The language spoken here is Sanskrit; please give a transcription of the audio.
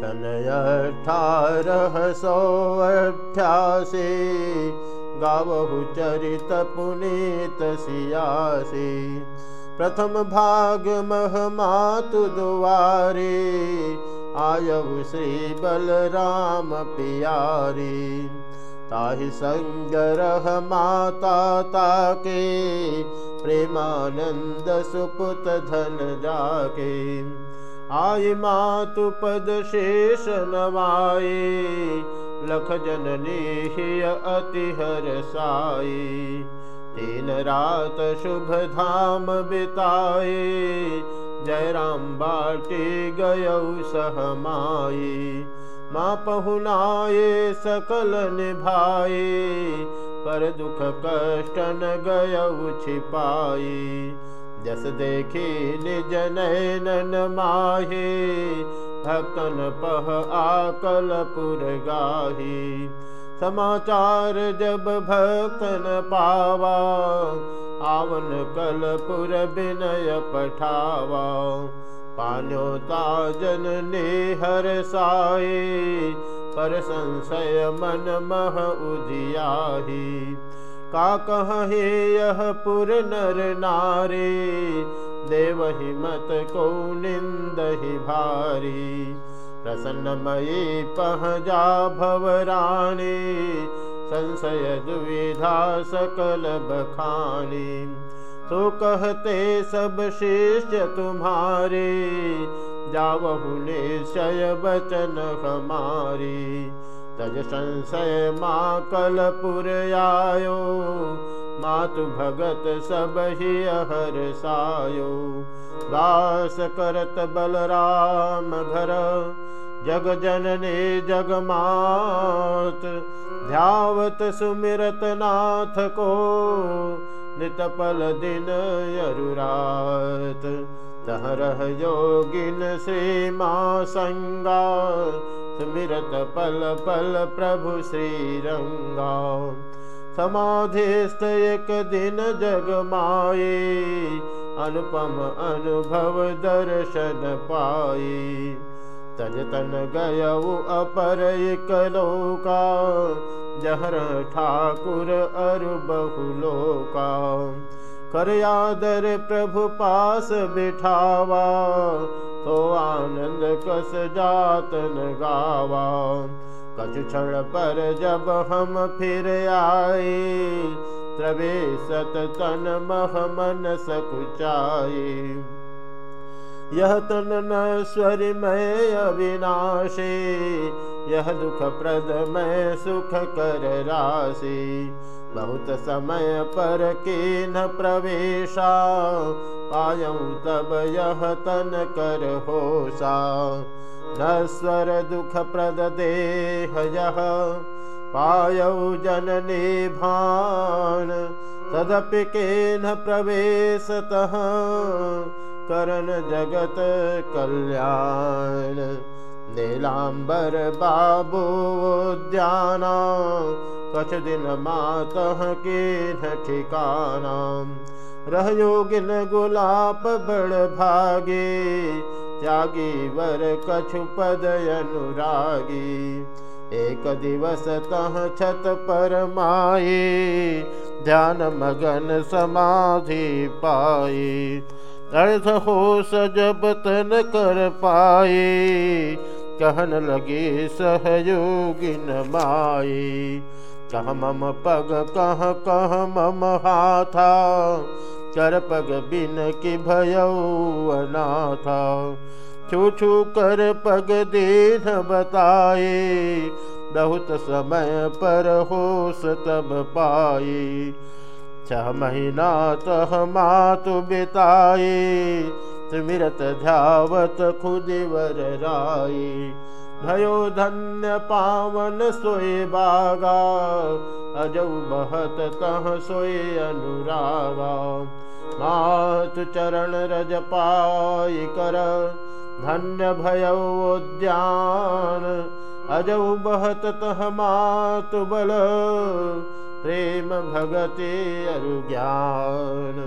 सनयठारह सौ अठासी गावहु चरित पुनीत सियासी प्रथम भाग मह मातु दुआरे आयु श्री बलराम पियारी ताहि संगरह माता ताके प्रेमानंद सुपुत धन जाके आई मातु पद शेष नवाए लख जननी अति हर साई तीन रात शुभ धाम बिताए जय बाटी गय सहमाई माँ पहुनाए सकल निभाए पर दुख कष्ट न गय छिपाई जस देखी निज नैनन माहे भक्तन पह आकलपुर गाही। समाचार जब भक्तन पावा आवन कलपुर विनय पठावा। पान्यो ताजन ने हर साए पर संशय मन मह उजियाही का कहे यह पुर नर नारे? देवहि मत को निंदहि भारी। प्रसन्नमयी पह जा भवराणी संशय दुविधा सकल बखानी। तो कहते सब शिष्य तुम्हारे। जावहु निश्चय बचन हमारी तज संशय माँ कलपुर आयो मातु भगत सब ही हर सायो। दास करत बलराम घर जग जननी जगमात ध्यावत सुमिरत नाथ को। नितपल दिन यरुरात। तहरह योगिन श्री माँ संगा। सुमिरत पल पल प्रभु श्री रंगा समाधिस्थ एक दिन जग माए अनुपम अनुभव दर्शन पाई तजतन गय अपर लोका जहर ठाकुर अरु बहुलोका आदर प्रभु पास बिठावा तो आनंद कस जात न गावा। कछु क्षण पर जब हम फिर आए त्रवे सत तन मह मन सकुचाए। यह तन न स्वर मैं अविनाशी यह दुख प्रद मैं सुख कर राशि। बहुत समय पर के न प्रवेशा पायऊ तब यह तन कर होशा न स्वर दुख प्रद देह यह पायऊ जननी भान। तदपि के न प्रवेशतः करण जगत कल्याण। नीलांबर बाबू उद्याना कछ दिन मातः के ठिकाना। रह योगिन गुलाप बड़ भागे, त्यागी वर कछु पद अनुरागी। एक दिवस तह छत पर माए ध्यान मगन समाधि पाए अर्थ हो सजब तन कर पाए कहन लगे सहयोगिन माए कह मम पग कह कह मम हाथा कर पग बिन कि भयनाथा छू छू कर पग दीन बताए बहुत समय पर होश तब पाए छह महीना तह मातु बिताए सुमिरत ध्यावत खुदिवर राई। भयो धन्य पावन सोए बागा अजौ बहत तह सोए अनुरागा। मातु चरण रज पाई कर धन्य भयो उद्यान अजौ बहत तह मातु बल प्रेम भगति अरुज्ञान